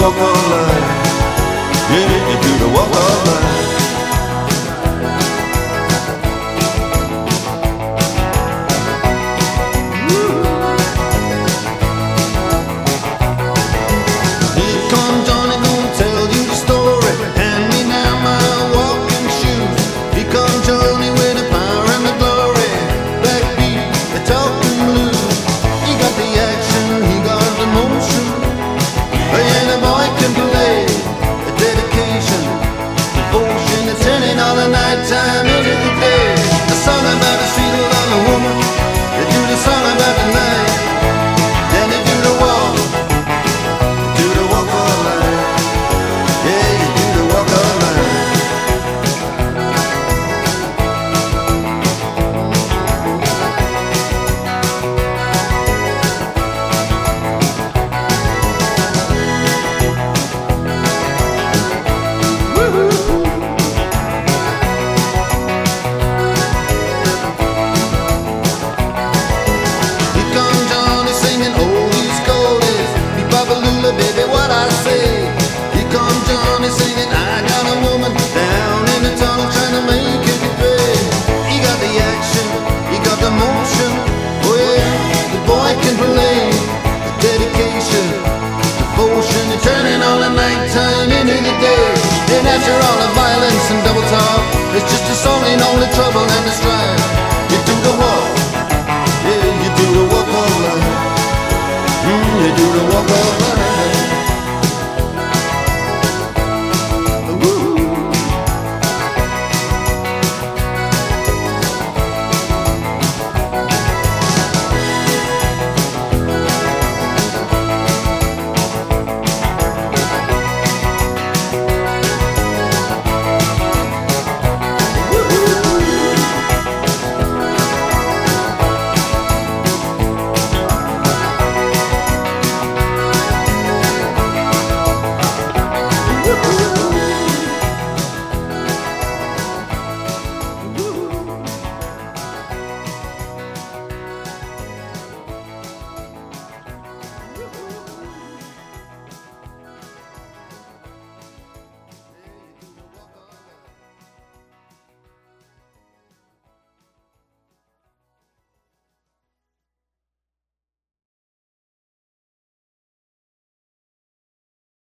walk of life. You do the walk of life. measure all the violence and double talk. It's just a song in all the trouble and the strife. You do the walk, yeah, you do the walk all night. Mm, you do the walk all night.